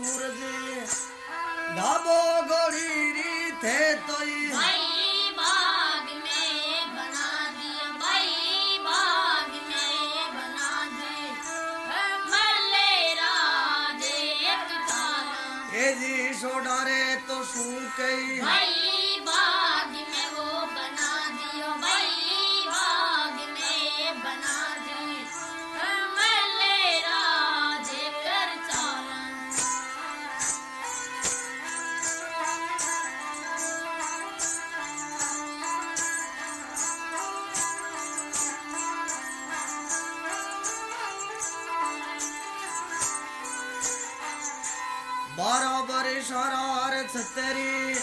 मुरदे धाबो तेरी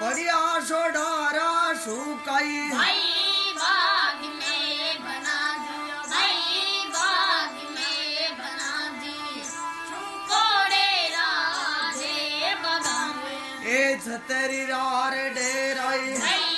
परिया सोडारा सुकाई। भाई बाग में बना दियो भाई बाग में बना दी कोड़े राजे बगा ए छतरी रार डेराई। भाई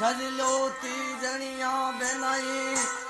सजलो ती जणिया बनाई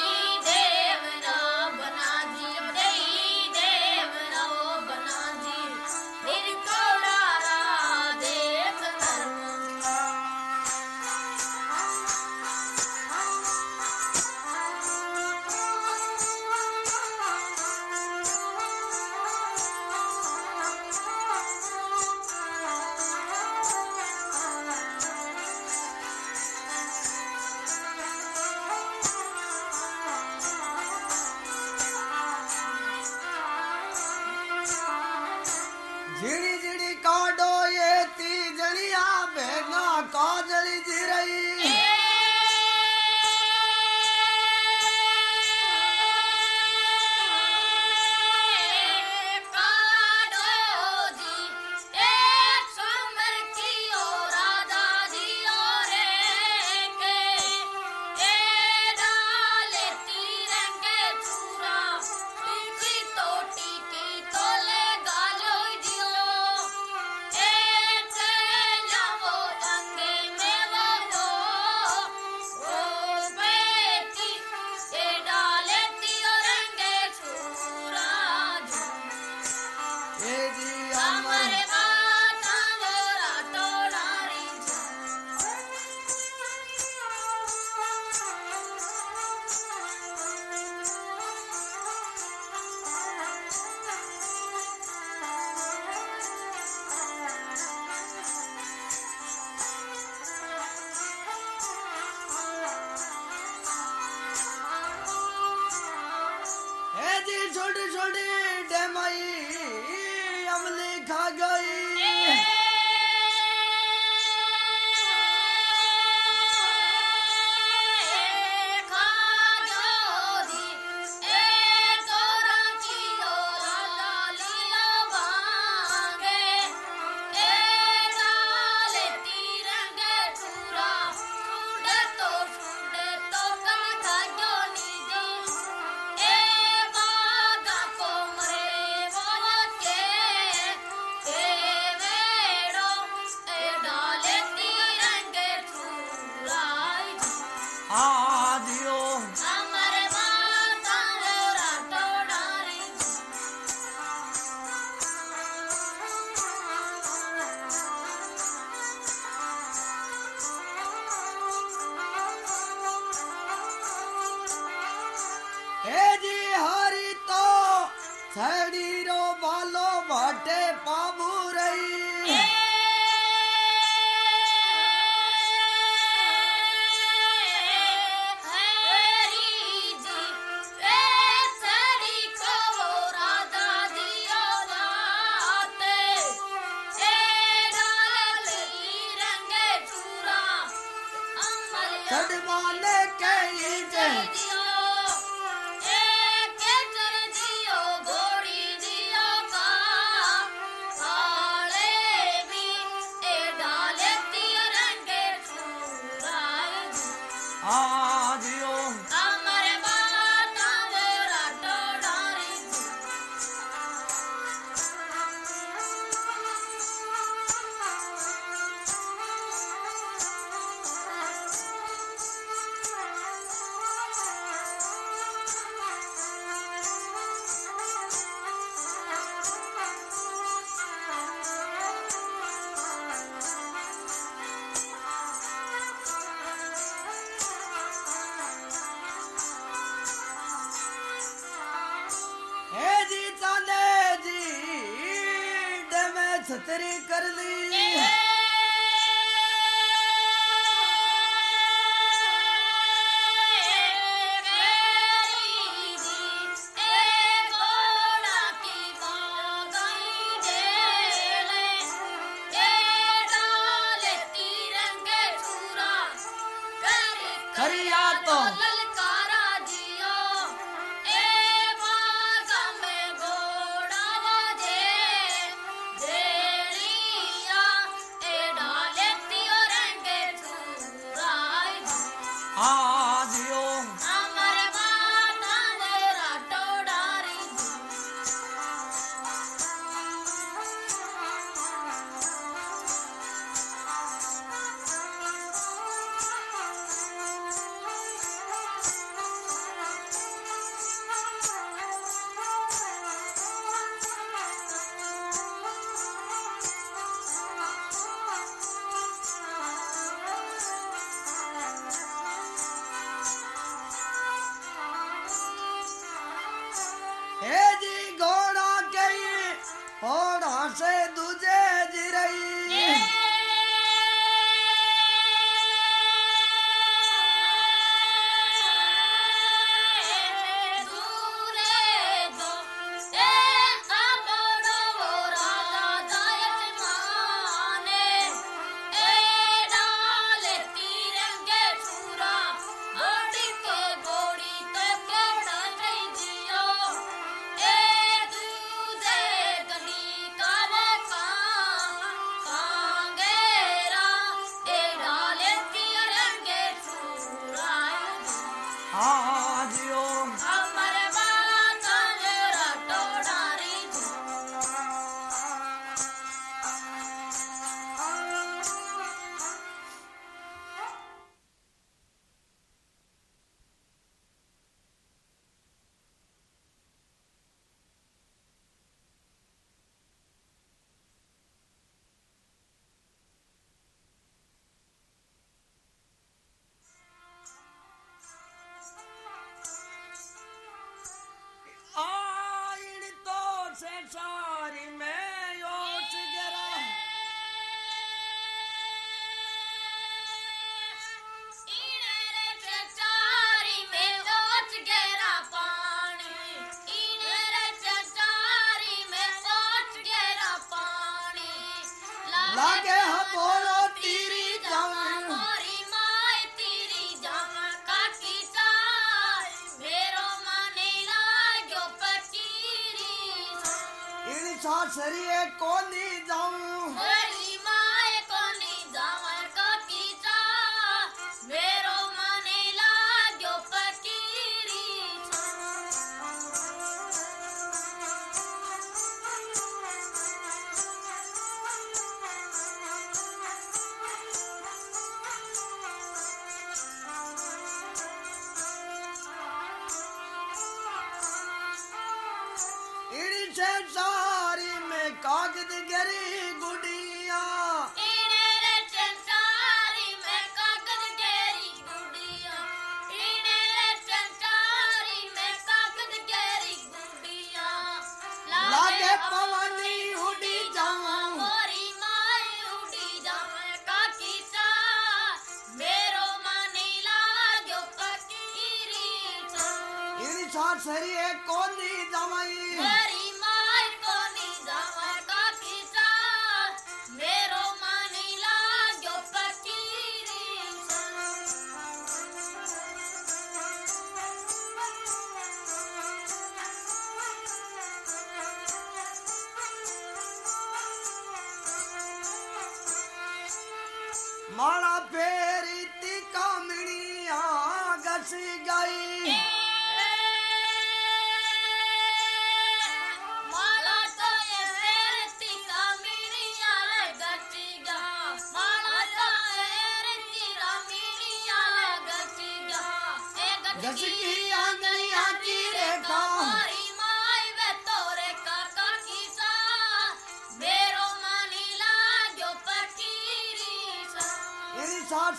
मेरी कोली जमाई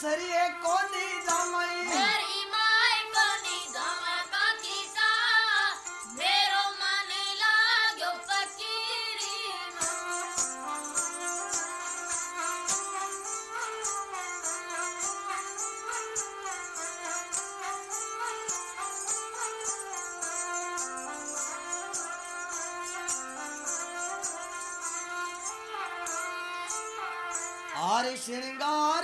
सरिए कोनी दमई मेरी माय कोनी दम पकीसा मेरो मन लाग्यो फकीरी हर श्रृंगार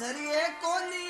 सरिए कोनी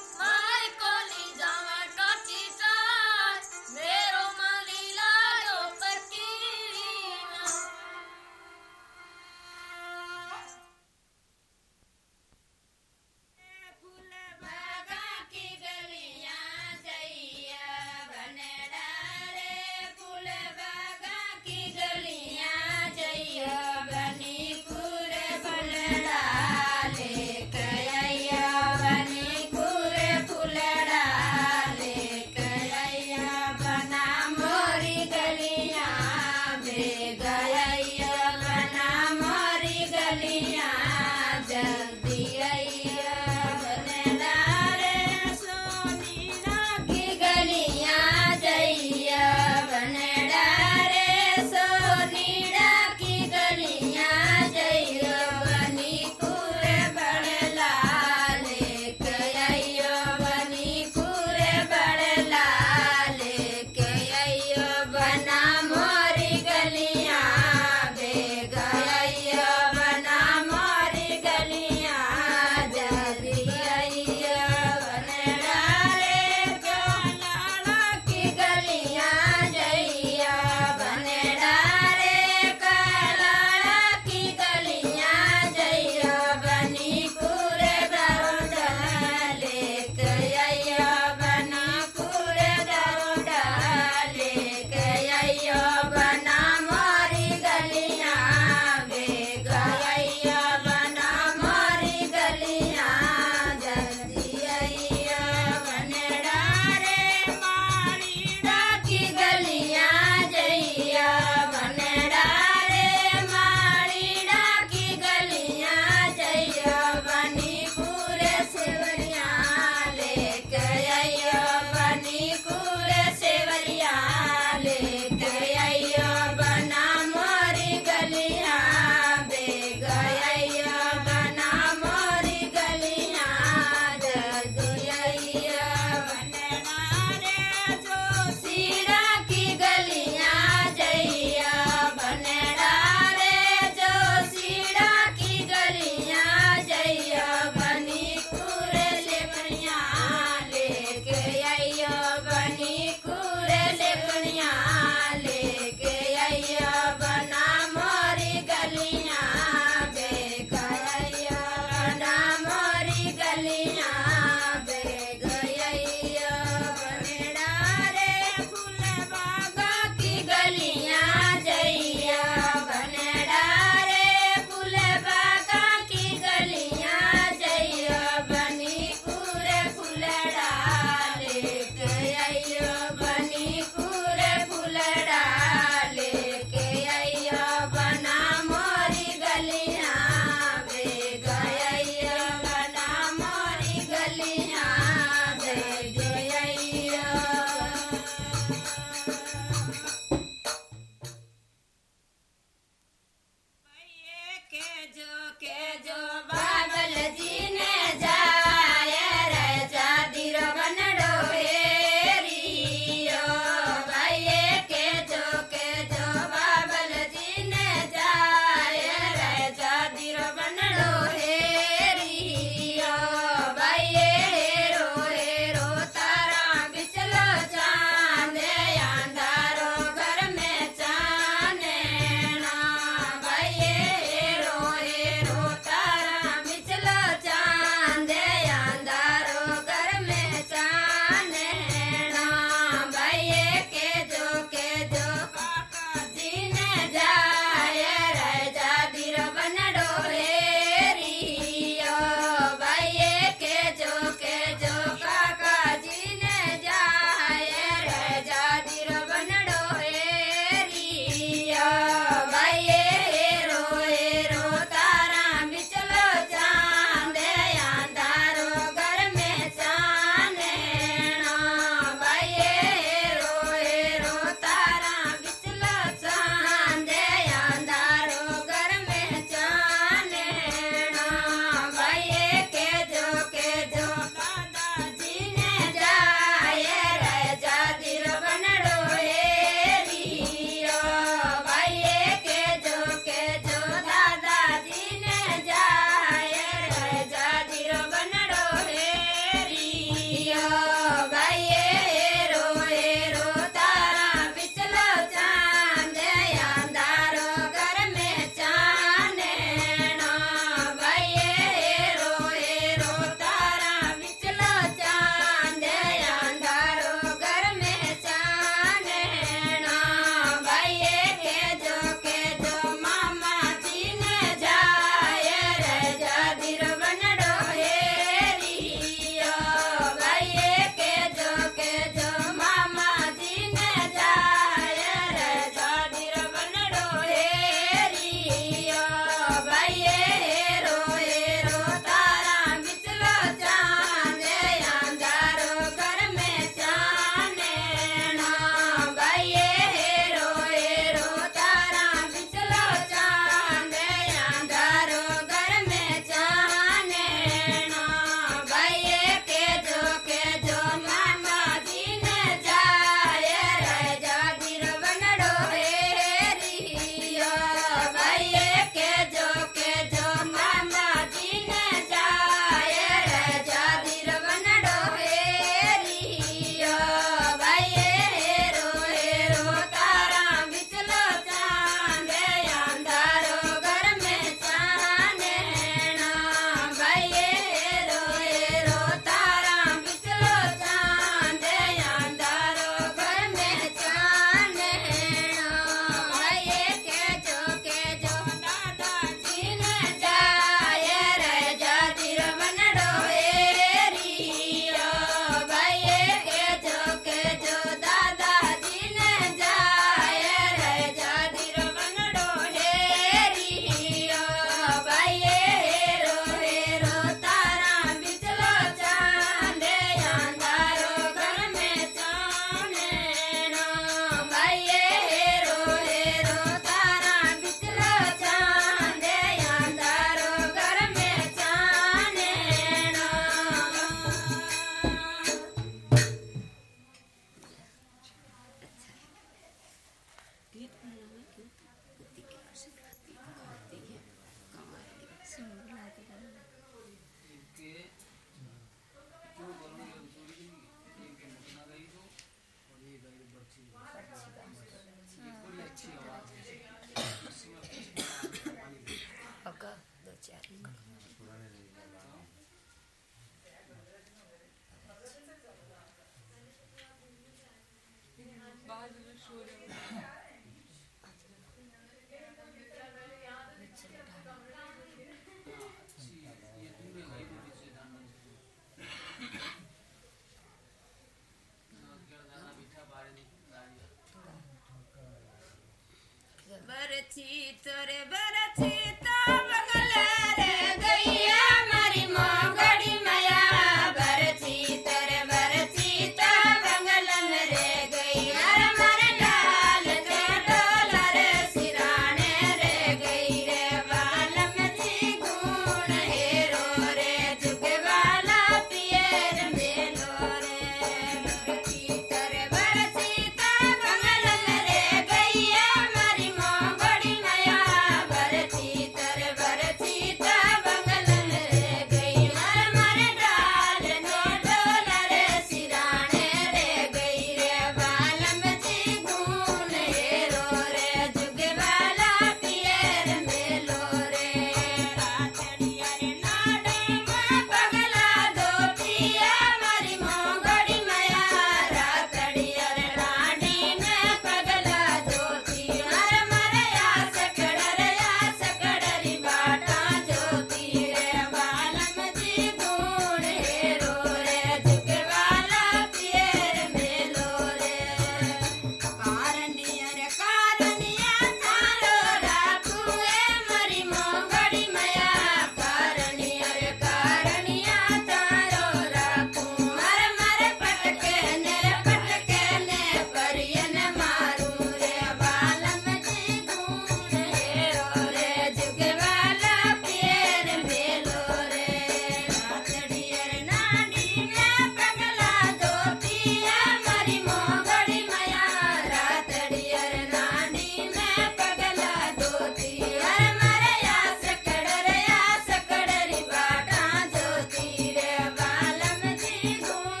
बरछी तोरे